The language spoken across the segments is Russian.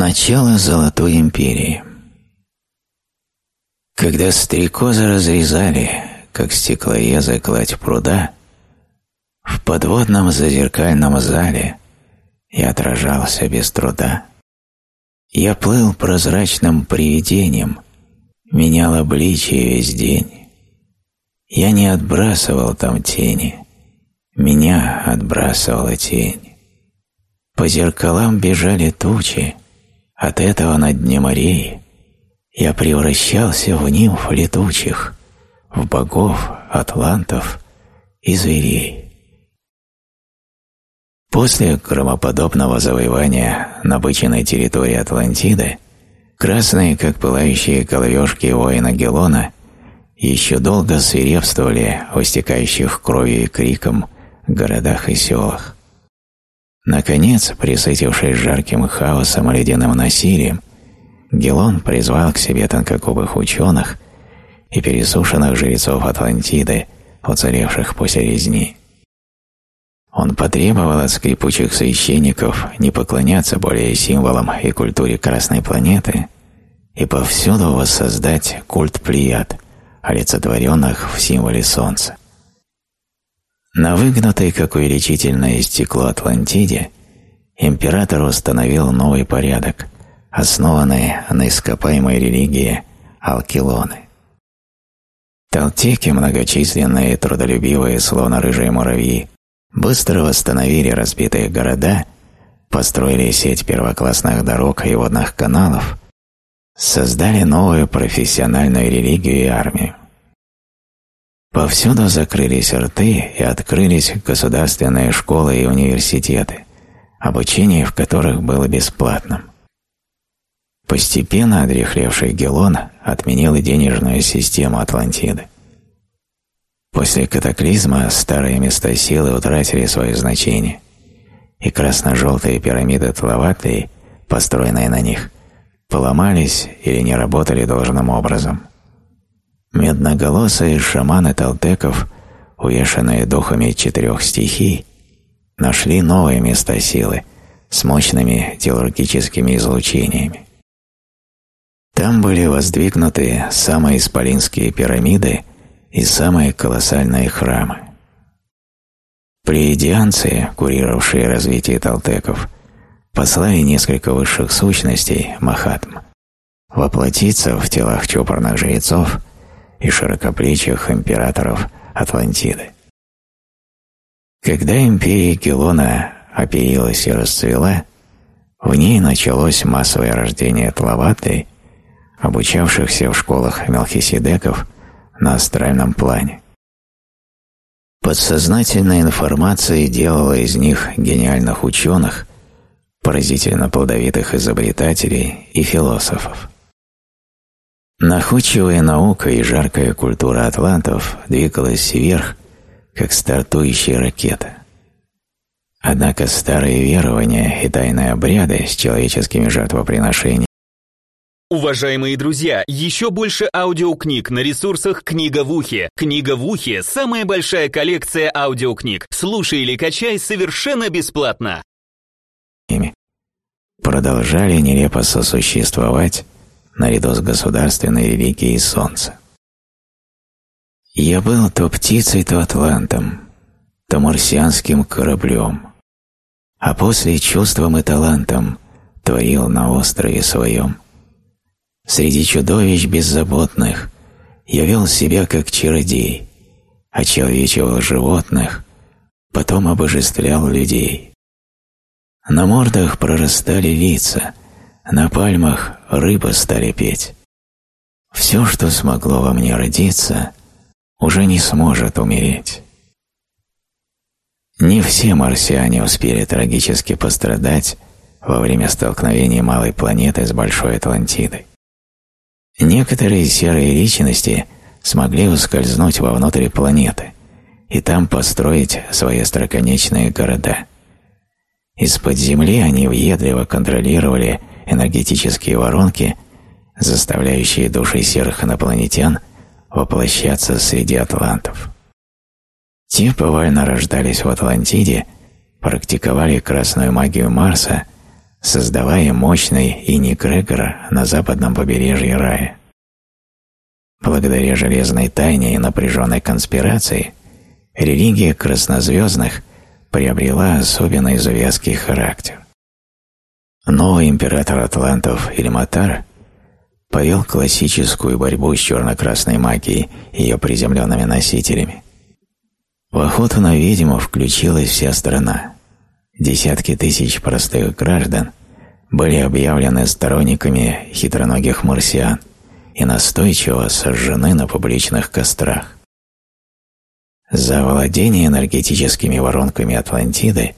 Начало Золотой Империи Когда стрекозы разрезали, как стеклоезы кладь пруда, в подводном зазеркальном зале я отражался без труда. Я плыл прозрачным привидением, менял обличие весь день. Я не отбрасывал там тени, меня отбрасывала тень. По зеркалам бежали тучи, от этого на дне морей я превращался в нимф летучих, в богов, атлантов и зверей. После громоподобного завоевания набыченной территории Атлантиды красные, как пылающие головешки воина Гелона, еще долго свирепствовали в истекающих кровью и криком городах и селах. Наконец, присытившись жарким хаосом и ледяным насилием, Гелон призвал к себе тонкокубых ученых и пересушенных жрецов Атлантиды, уцелевших после резни. Он потребовал от скрипучих священников не поклоняться более символам и культуре Красной планеты и повсюду воссоздать культ Плеяд, олицетворенных в символе Солнца. На выгнутой, как увеличительное стекло Атлантиде, император установил новый порядок, основанный на ископаемой религии Алкилоны. Талтеки, многочисленные, трудолюбивые, словно рыжие муравьи, быстро восстановили разбитые города, построили сеть первоклассных дорог и водных каналов, создали новую профессиональную религию и армию. Повсюду закрылись рты и открылись государственные школы и университеты, обучение в которых было бесплатным. Постепенно одрехлевший Гелон отменил денежную систему Атлантиды. После катаклизма старые места силы утратили свое значение, и красно-желтые пирамиды Тлаватлии, построенные на них, поломались или не работали должным образом. Медноголосые шаманы толтеков, увешанные духами четырех стихий, нашли новые места силы с мощными телургическими излучениями. Там были воздвигнуты самые исполинские пирамиды и самые колоссальные храмы. Плеядианцы, курировавшие развитие толтеков, послали несколько высших сущностей, махатм, воплотиться в телах чопорных жрецов и широкоплечих императоров Атлантиды. Когда империя Гелона оперилась и расцвела, в ней началось массовое рождение тлаваты, обучавшихся в школах мелхиседеков на астральном плане. Подсознательная информация делала из них гениальных ученых, поразительно плодовитых изобретателей и философов. Находчивая наука и жаркая культура атлантов двигалась вверх, как стартующая ракета. Однако старые верования и тайные обряды с человеческими жертвоприношениями Уважаемые друзья, еще больше аудиокниг на ресурсах «Книга в ухе». «Книга в ухе» — самая большая коллекция аудиокниг. Слушай или качай совершенно бесплатно. Продолжали нелепо сосуществовать наряду с государственной религией Солнца. Я был то птицей, то атлантом, то марсианским кораблем, а после чувством и талантом творил на острове своем. Среди чудовищ беззаботных я вел себя как чародей, очеловечивал животных, потом обожествлял людей. На мордах прорастали лица — на пальмах рыбы стали петь. Все, что смогло во мне родиться, уже не сможет умереть. Не все марсиане успели трагически пострадать во время столкновения малой планеты с Большой Атлантидой. Некоторые серые личности смогли ускользнуть вовнутрь планеты и там построить свои остроконечные города. Из-под земли они въедливо контролировали энергетические воронки, заставляющие души серых инопланетян воплощаться среди атлантов. Те повально рождались в Атлантиде, практиковали красную магию Марса, создавая мощный инекрегор на западном побережье рая. Благодаря железной тайне и напряженной конспирации религия краснозвездных приобрела особенно изувязкий характер. Новый император атлантов Ильматар повел классическую борьбу с черно-красной магией и ее приземленными носителями. В охоту на ведьму включилась вся страна. Десятки тысяч простых граждан были объявлены сторонниками хитроногих марсиан и настойчиво сожжены на публичных кострах. За владение энергетическими воронками Атлантиды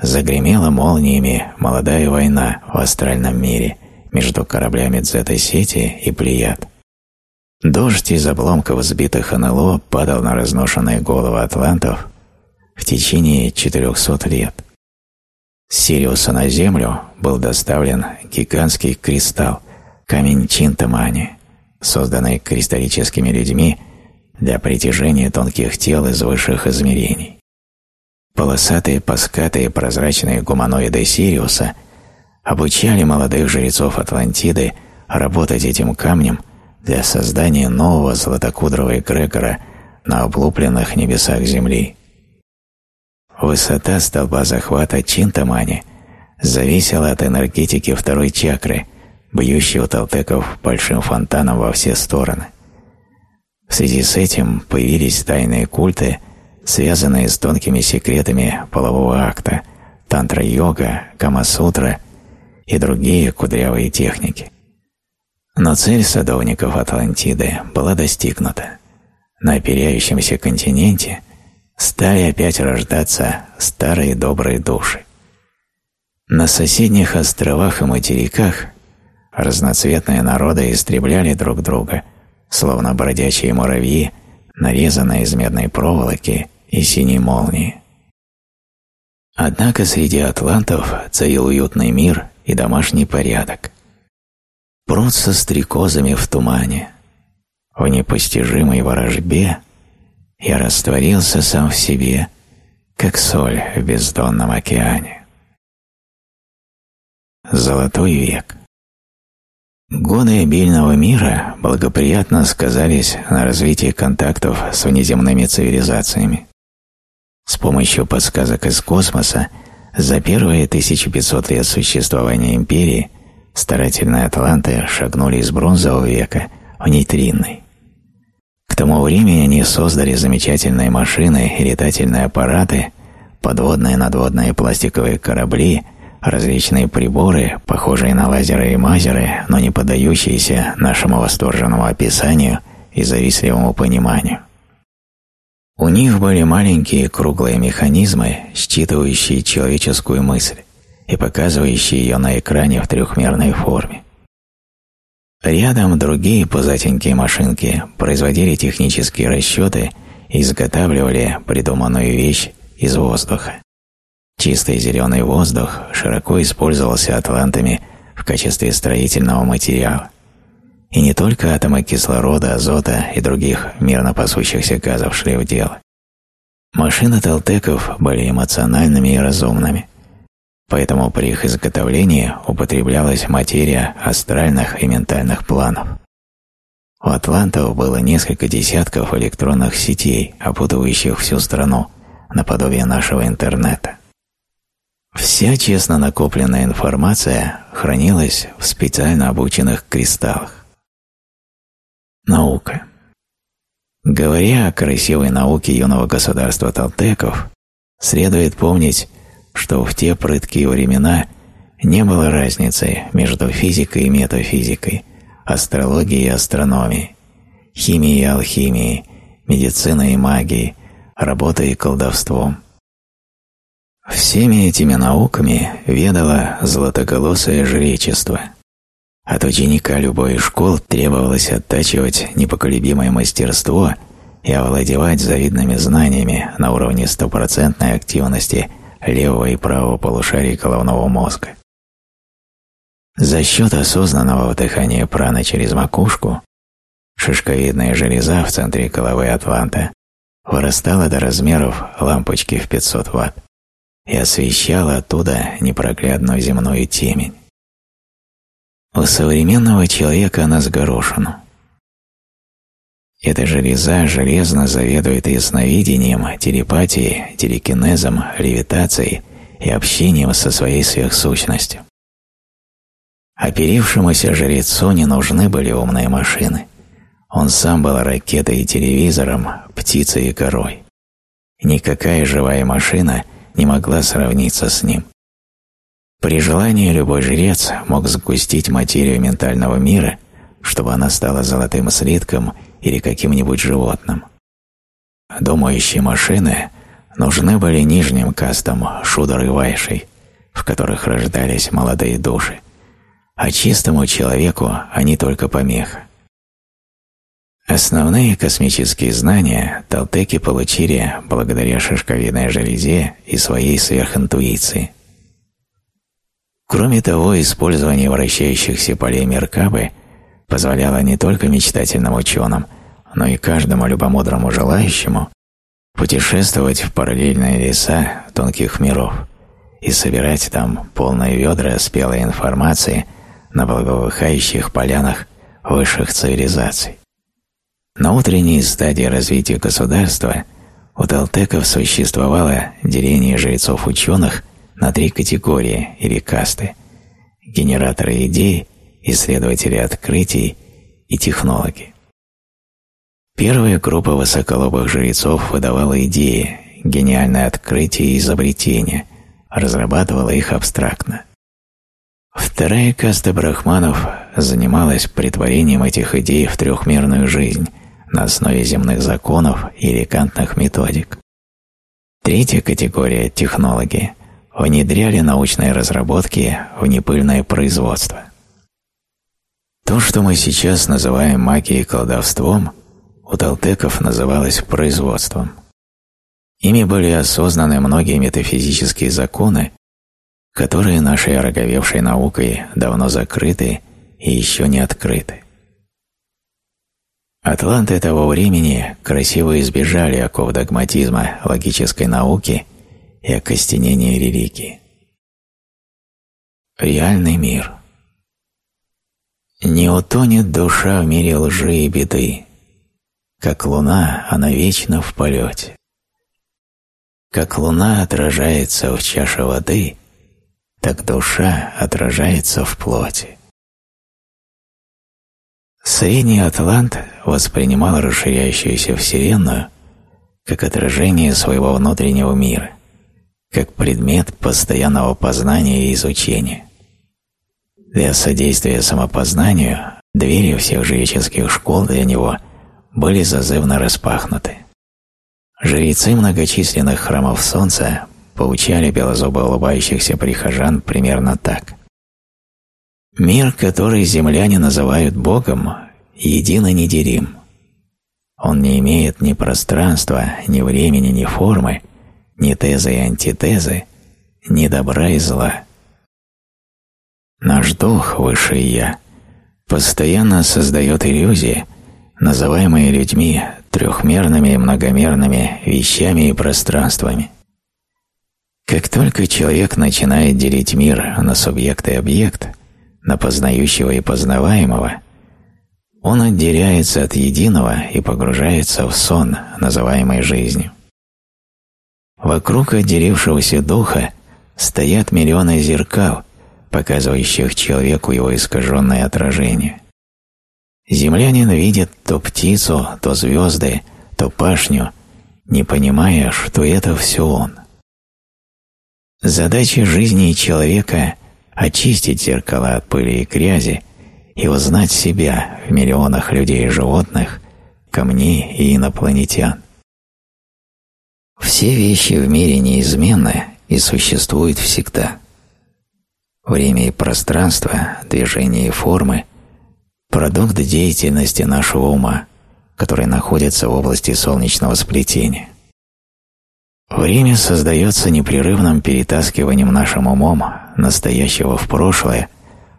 загремела молниями молодая война в астральном мире между кораблями Дзета-Сети и Плеяд. Дождь из обломков сбитых НЛО падал на разношенные головы атлантов в течение 400 лет. С Сириуса на Землю был доставлен гигантский кристалл, камень Чинтамани, созданный кристаллическими людьми для притяжения тонких тел из высших измерений. Полосатые, паскатые, прозрачные гуманоиды Сириуса обучали молодых жрецов Атлантиды работать этим камнем для создания нового златокудрого эгрегора на облупленных небесах Земли. Высота столба захвата Чинтамани зависела от энергетики второй чакры, бьющей у толтеков большим фонтаном во все стороны. В связи с этим появились тайные культы, связанные с тонкими секретами полового акта, тантра-йога, кама-сутра и другие кудрявые техники. Но цель садовников Атлантиды была достигнута. На оперяющемся континенте стали опять рождаться старые добрые души. На соседних островах и материках разноцветные народы истребляли друг друга, словно бродячие муравьи, нарезанные из медной проволоки и синей молнии. Однако среди атлантов царил уютный мир и домашний порядок. Пруд со стрекозами в тумане. В непостижимой ворожбе я растворился сам в себе, как соль в бездонном океане. Золотой век Годы обильного мира благоприятно сказались на развитии контактов с внеземными цивилизациями. С помощью подсказок из космоса за первые 1500 лет существования империи старательные атланты шагнули из бронзового века в нейтринный. К тому времени они создали замечательные машины и летательные аппараты, подводные надводные пластиковые корабли, различные приборы, похожие на лазеры и мазеры, но не поддающиеся нашему восторженному описанию и завистливому пониманию. У них были маленькие круглые механизмы, считывающие человеческую мысль и показывающие ее на экране в трехмерной форме. Рядом другие пузатенькие машинки производили технические расчеты и изготавливали придуманную вещь из воздуха. Чистый зеленый воздух широко использовался атлантами в качестве строительного материала. И не только атомы кислорода, азота и других мирно пасущихся газов шли в дело. Машины Телтеков были эмоциональными и разумными – поэтому при их изготовлении употреблялась материя астральных и ментальных планов. У атлантов было несколько десятков электронных сетей, опутывающих всю страну, наподобие нашего интернета. Вся честно накопленная информация хранилась в специально обученных кристаллах. Наука. Говоря о красивой науке юного государства Талтеков, следует помнить что в те прыткие времена не было разницы между физикой и метафизикой, астрологией и астрономией, химией и алхимией, медициной и магией, работой и колдовством. Всеми этими науками ведало златоголосое жречество. От ученика любой из школ требовалось оттачивать непоколебимое мастерство и овладевать завидными знаниями на уровне стопроцентной активности – левого и правого полушарий головного мозга. За счет осознанного вдыхания праны через макушку шишковидная железа в центре головы Атланта вырастала до размеров лампочки в 500 Вт и освещала оттуда непроглядную земную темень. У современного человека она с горошину. Эта железа железно заведует ясновидением, телепатией, телекинезом, левитацией и общением со своей сверхсущностью. Оперившемуся жрецу не нужны были умные машины. Он сам был ракетой и телевизором, птицей и корой. Никакая живая машина не могла сравниться с ним. При желании любой жрец мог сгустить материю ментального мира, чтобы она стала золотым слитком или каким-нибудь животным. Думающие машины нужны были нижним кастам Шудар и Вайшей, в которых рождались молодые души, а чистому человеку они только помеха. Основные космические знания толтеки получили благодаря шишковидной железе и своей сверхинтуиции. Кроме того, использование вращающихся полей Меркабы позволяло не только мечтательным ученым, но и каждому любомудрому желающему путешествовать в параллельные леса тонких миров и собирать там полные ведра спелой информации на благоухающих полянах высших цивилизаций. На утренней стадии развития государства у толтеков существовало деление жрецов-ученых на три категории или касты – генераторы идей, исследователи открытий и технологи. Первая группа высоколобых жрецов выдавала идеи, гениальные открытия и изобретения, разрабатывала их абстрактно. Вторая каста брахманов занималась притворением этих идей в трехмерную жизнь на основе земных законов и элегантных методик. Третья категория – технологи – внедряли научные разработки в непыльное производство. То, что мы сейчас называем магией и колдовством – у толтеков называлось производством. Ими были осознаны многие метафизические законы, которые нашей ороговевшей наукой давно закрыты и еще не открыты. Атланты того времени красиво избежали оков догматизма логической науки и окостенения религии. Реальный мир. Не утонет душа в мире лжи и беды, как луна, она вечно в полете. Как луна отражается в чаше воды, так душа отражается в плоти. Средний Атлант воспринимал расширяющуюся Вселенную как отражение своего внутреннего мира, как предмет постоянного познания и изучения. Для содействия самопознанию двери всех жреческих школ для него были зазывно распахнуты. Жрецы многочисленных храмов Солнца поучали белозубо улыбающихся прихожан примерно так. «Мир, который земляне называют Богом, едино неделим. Он не имеет ни пространства, ни времени, ни формы, ни тезы и антитезы, ни добра и зла. Наш дух, высший Я, постоянно создает иллюзии, называемые людьми трехмерными и многомерными вещами и пространствами. Как только человек начинает делить мир на субъект и объект, на познающего и познаваемого, он отделяется от единого и погружается в сон, называемый жизнью. Вокруг отделившегося духа стоят миллионы зеркал, показывающих человеку его искаженное отражение. Землянин видит то птицу, то звезды, то пашню, не понимая, что это все он. Задача жизни человека – очистить зеркала от пыли и грязи и узнать себя в миллионах людей и животных, камней и инопланетян. Все вещи в мире неизменны и существуют всегда. Время и пространство, движение и формы – продукт деятельности нашего ума, который находится в области солнечного сплетения. Время создается непрерывным перетаскиванием нашим умом настоящего в прошлое,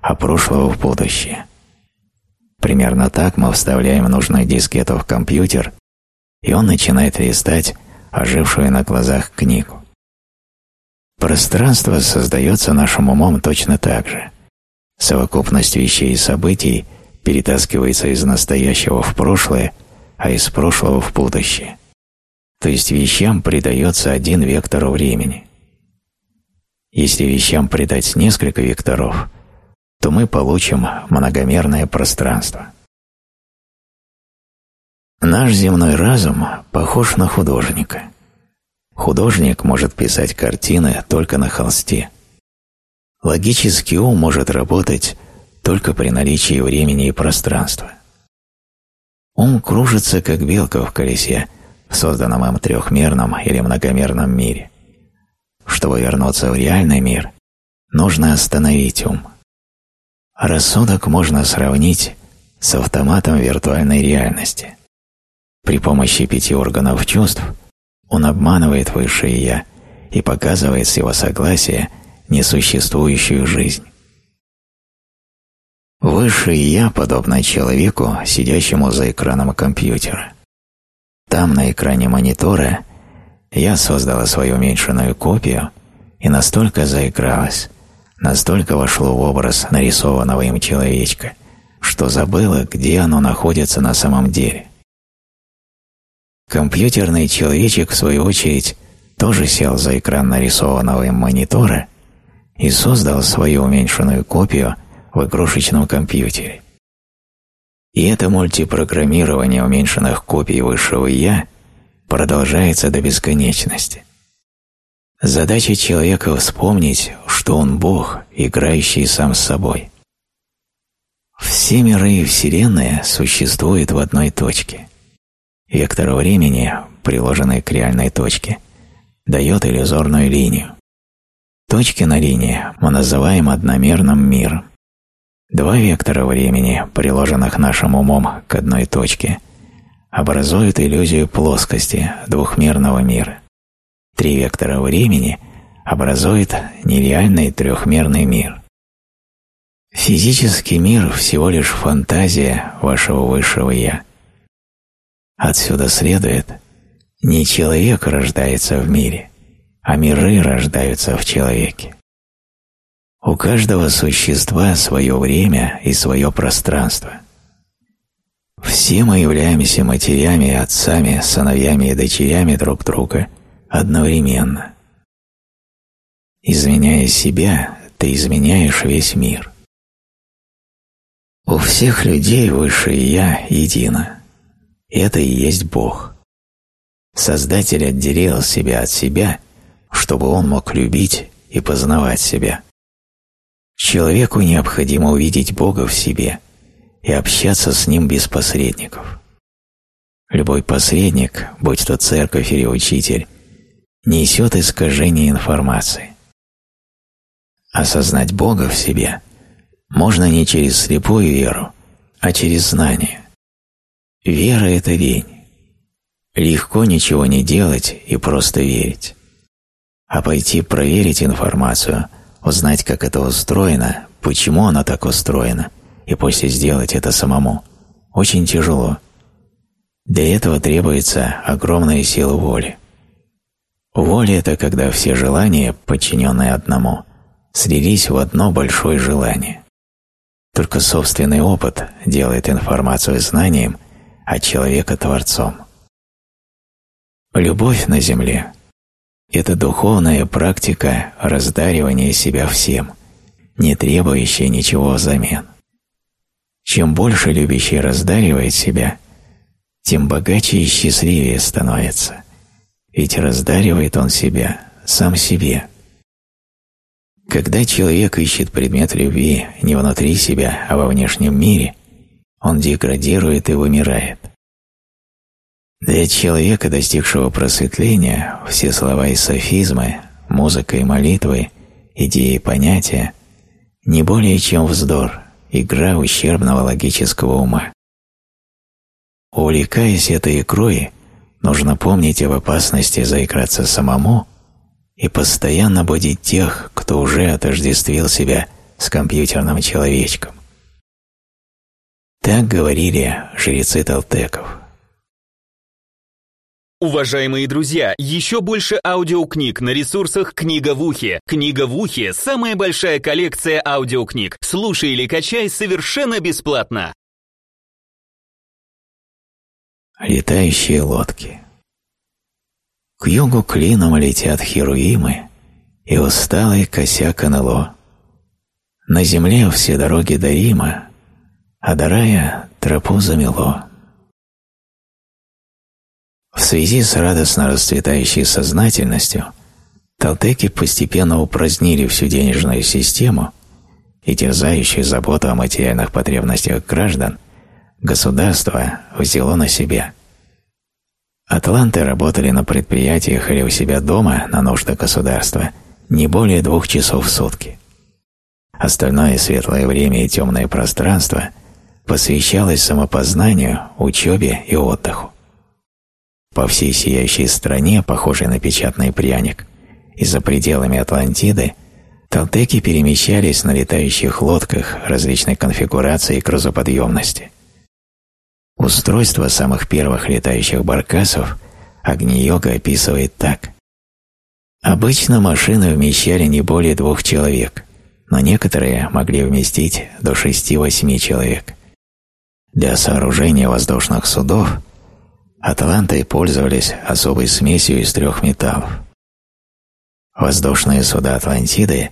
а прошлого в будущее. Примерно так мы вставляем нужную дискету в компьютер, и он начинает листать ожившую на глазах книгу. Пространство создается нашим умом точно так же. Совокупность вещей и событий перетаскивается из настоящего в прошлое, а из прошлого в будущее. То есть вещам придается один вектор времени. Если вещам придать несколько векторов, то мы получим многомерное пространство. Наш земной разум похож на художника. Художник может писать картины только на холсте. Логический ум может работать только при наличии времени и пространства. Ум кружится, как белка в колесе, в созданном им трехмерном или многомерном мире. Чтобы вернуться в реальный мир, нужно остановить ум. Рассудок можно сравнить с автоматом виртуальной реальности. При помощи пяти органов чувств он обманывает высшее «я» и показывает с его согласия несуществующую жизнь. Высшее «я» подобно человеку, сидящему за экраном компьютера. Там, на экране монитора, я создала свою уменьшенную копию и настолько заигралась, настолько вошло в образ нарисованного им человечка, что забыла, где оно находится на самом деле. Компьютерный человечек, в свою очередь, тоже сел за экран нарисованного им монитора и создал свою уменьшенную копию в игрушечном компьютере. И это мультипрограммирование уменьшенных копий высшего «я» продолжается до бесконечности. Задача человека вспомнить, что он Бог, играющий сам с собой. Все миры и Вселенная существуют в одной точке – Вектор времени, приложенный к реальной точке, дает иллюзорную линию. Точки на линии мы называем одномерным миром. Два вектора времени, приложенных нашим умом к одной точке, образуют иллюзию плоскости двухмерного мира. Три вектора времени образуют нереальный трехмерный мир. Физический мир всего лишь фантазия вашего высшего «я». Отсюда следует, не человек рождается в мире, а миры рождаются в человеке. У каждого существа свое время и свое пространство. Все мы являемся матерями отцами, сыновьями и дочерями друг друга одновременно. Изменяя себя, ты изменяешь весь мир. У всех людей высшее «Я» едино. Это и есть Бог. Создатель отделил себя от себя, чтобы он мог любить и познавать себя. Человеку необходимо увидеть Бога в себе и общаться с Ним без посредников. Любой посредник, будь то церковь или учитель, несет искажение информации. Осознать Бога в себе можно не через слепую веру, а через знание. Вера – это лень. Легко ничего не делать и просто верить. А пойти проверить информацию, узнать, как это устроено, почему оно так устроено, и после сделать это самому, очень тяжело. Для этого требуется огромная сила воли. Воля – это когда все желания, подчиненные одному, слились в одно большое желание. Только собственный опыт делает информацию знанием – а человека Творцом. Любовь на земле – это духовная практика раздаривания себя всем, не требующая ничего взамен. Чем больше любящий раздаривает себя, тем богаче и счастливее становится, ведь раздаривает он себя сам себе. Когда человек ищет предмет любви не внутри себя, а во внешнем мире – он деградирует и вымирает. Для человека, достигшего просветления, все слова и софизмы, музыка и молитвы, идеи и понятия не более чем вздор, игра ущербного логического ума. Увлекаясь этой игрой, нужно помнить об опасности заиграться самому и постоянно будить тех, кто уже отождествил себя с компьютерным человечком. Так говорили жрецы толтеков. Уважаемые друзья, еще больше аудиокниг на ресурсах «Книга в ухе». «Книга в ухе» — самая большая коллекция аудиокниг. Слушай или качай совершенно бесплатно. Летающие лодки К югу клином летят херуимы, и усталый косяк НЛО. На земле все дороги до Рима, а до рая тропу замело. В связи с радостно расцветающей сознательностью Талтеки постепенно упразднили всю денежную систему и терзающую заботу о материальных потребностях граждан государство взяло на себя. Атланты работали на предприятиях или у себя дома на нужды государства не более двух часов в сутки. Остальное светлое время и темное пространство посвящалось самопознанию, учебе и отдыху. По всей сияющей стране, похожей на печатный пряник, и за пределами Атлантиды, Талтеки перемещались на летающих лодках различной конфигурации и грузоподъемности. Устройство самых первых летающих баркасов Агни-йога описывает так. Обычно машины вмещали не более двух человек, но некоторые могли вместить до шести-восьми человек. Для сооружения воздушных судов Атланты пользовались особой смесью из трех металлов. Воздушные суда Атлантиды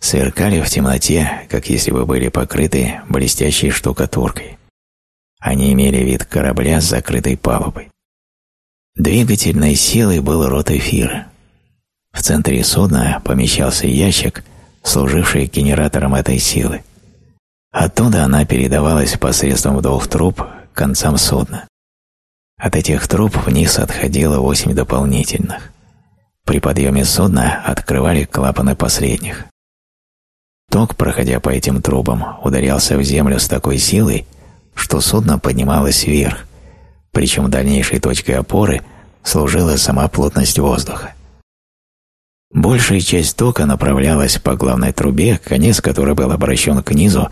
сверкали в темноте, как если бы были покрыты блестящей штукатуркой. Они имели вид корабля с закрытой палубой. Двигательной силой был рот эфира. В центре судна помещался ящик, служивший генератором этой силы. Оттуда она передавалась посредством двух труб к концам судна. От этих труб вниз отходило восемь дополнительных. При подъеме судна открывали клапаны последних. Ток, проходя по этим трубам, ударялся в землю с такой силой, что судно поднималось вверх, причем дальнейшей точкой опоры служила сама плотность воздуха. Большая часть тока направлялась по главной трубе, конец которой был обращен к низу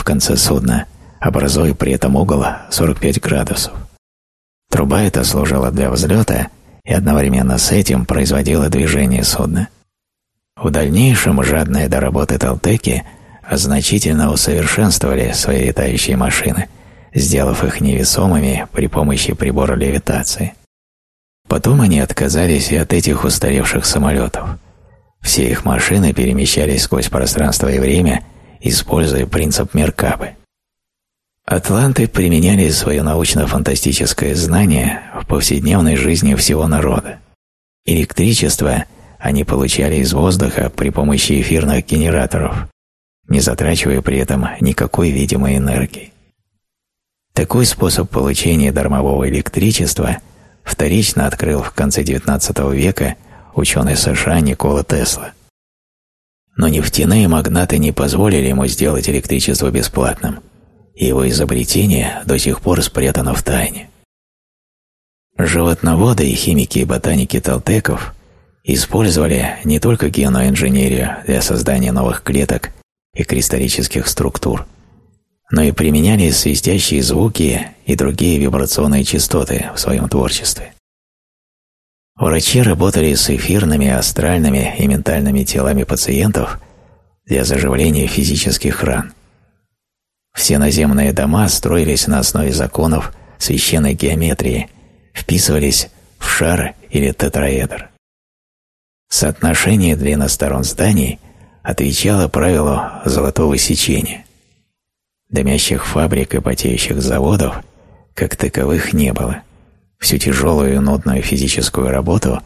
в конце судна, образуя при этом угол 45 градусов. Труба эта служила для взлета и одновременно с этим производила движение судна. В дальнейшем жадные до работы Талтеки значительно усовершенствовали свои летающие машины, сделав их невесомыми при помощи прибора левитации. Потом они отказались и от этих устаревших самолетов. Все их машины перемещались сквозь пространство и время, используя принцип Меркабы. Атланты применяли свое научно-фантастическое знание в повседневной жизни всего народа. Электричество они получали из воздуха при помощи эфирных генераторов, не затрачивая при этом никакой видимой энергии. Такой способ получения дармового электричества вторично открыл в конце XIX века ученый США Никола Тесла. Но нефтяные магнаты не позволили ему сделать электричество бесплатным – и его изобретение до сих пор спрятано в тайне. Животноводы и химики и ботаники Талтеков использовали не только генную инженерию для создания новых клеток и кристаллических структур, но и применяли свистящие звуки и другие вибрационные частоты в своем творчестве. Врачи работали с эфирными, астральными и ментальными телами пациентов для заживления физических ран – все наземные дома строились на основе законов священной геометрии, вписывались в шар или тетраэдр. Соотношение длины сторон зданий отвечало правилу золотого сечения. Дымящих фабрик и потеющих заводов как таковых не было. Всю тяжелую и нудную физическую работу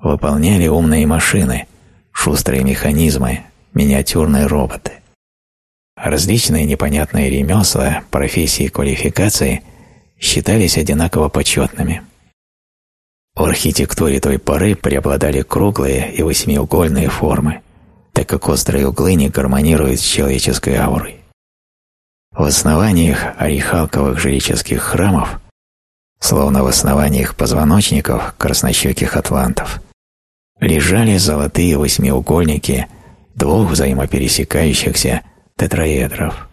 выполняли умные машины, шустрые механизмы, миниатюрные роботы. Различные непонятные ремесла, профессии и квалификации считались одинаково почетными. В архитектуре той поры преобладали круглые и восьмиугольные формы, так как острые углы не гармонируют с человеческой аурой. В основаниях орехалковых жреческих храмов, словно в основаниях позвоночников краснощеких атлантов, лежали золотые восьмиугольники двух взаимопересекающихся тетраэдров.